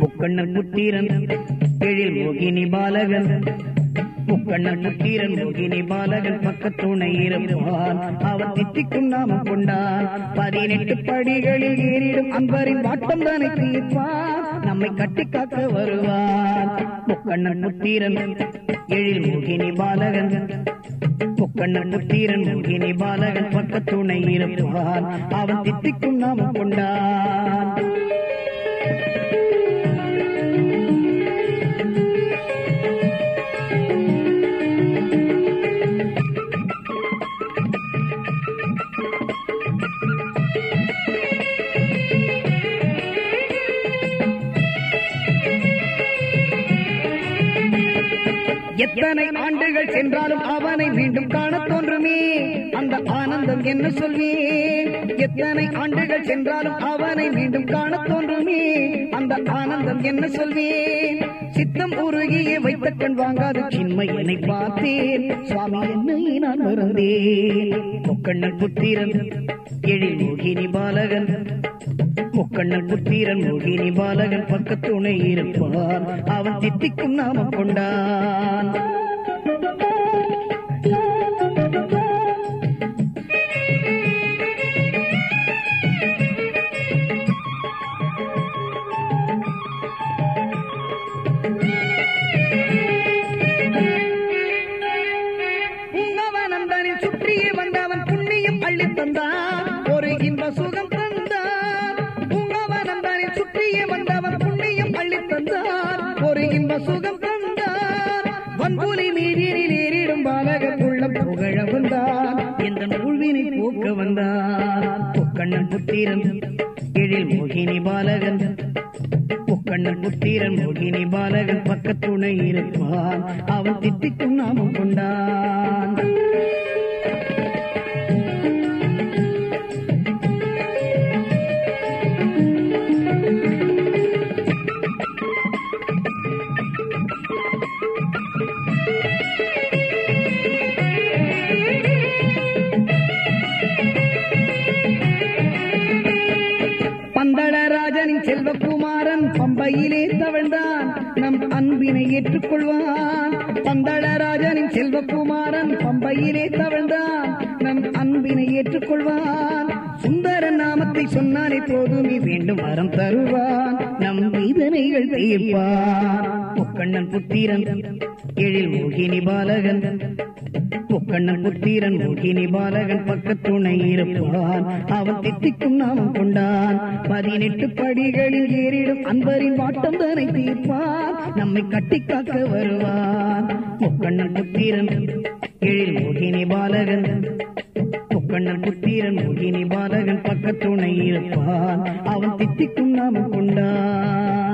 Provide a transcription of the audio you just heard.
முக்கண்ணன் புத்தீரன் எழில் மோகினி பாலகன் முக்கண்ணன் புத்தீரன் மோகினி பாலகன் பக்கத்துணை இருப்பான். அவர் தித்திக்கும் நாம கொண்டான். பதினெட்டு படிகளில் ஏறிடும் அன்பரின் வாட்டம் தானே தீர்ப்பான். நம்மை கட்டி காக்க வருவான். முக்கண்ணன் புத்தீரன் எழில் முகினி பாலகன். முக்கண்ணன் புத்தீரன் முகினி பாலகன் பக்கத்துணை இருப்பான். அவன் தித்திக்கும் நாம கொண்டான். எத்தனை ஆண்டுகள் சென்றாலும் அவனை மீண்டும் காண தோன்றுமே. அந்த ஆனந்தம் என்ன சொல்வேன்? எத்தனை ஆண்டுகள் சென்றாலும் அவனை மீண்டும் காண தோன்றுமே. அந்த ஆனந்தம் என்ன சொல்வேன்? சித்தம் உருகிய வைத்த கண் வாங்காத சின்மையனை பார்த்தேன். சுவாமி என்னை நான் மறந்தேன். முக்கண்ணன் புத்திரன் எழில் மோகினி பாலகன் முக்கண்ணன் புத்திரன் மோகினி பாலகன் பக்கத்துணை இருப்பான் அவன் தித்திக்கும் நாம கொண்டான். சுற்றிய சுகம் தந்தார் வன்புலி மீதினில் நேரிடும் பாலகர் உள்ளம் புகழ வந்தார். எந்த உள்வினை போக்க வந்தார். புக்கண்ணன் புத்திரன் எழில் மோகினி பாலகன். புக்கண்ணன் புத்திரன் மோகினி பாலகன் பக்கத்துணை இருப்பான். அவன் தித்திக்கும் நாமம் கொண்டான். பம்பையிலே தவழ்ந்தான் நம் அன்பினை ஏற்றுக்கொள்வான். பந்தளராஜனின் செல்வகுமாரன் பம்பையிலே தவழ்ந்தான் நம் அன்பினை ஏற்றுக்கொள்வான். சுந்தர நாமத்தை சொன்னாலே போதும் நீ வேண்டும் வரம் தருவான். நம் வேதனைகள் தீர்ப்பான் முக்கண்ணன் புத்திரன் எழில் மோகினி பாலகன் கண்ணன் புத்திரன் மோகினி பாலகன் பக்கத்துணை இருப்பான் அவன் தித்திக்கும் நாமம் கொண்டான் பதினெட்டு படிகளில் ஏறிடும் அன்பரின் வாட்டம் தானே தீர்ப்பான் நம்மை கட்டி காக்க வருவான் முக்கண்ணன் புத்திரன் எழில் மோகினி பாலகன். முக்கண்ணன் புத்திரன் மோகினி பாலகன் பக்கத்துணை இருப்பான் அவன் தித்திக்கும் நாமம் கொண்டான்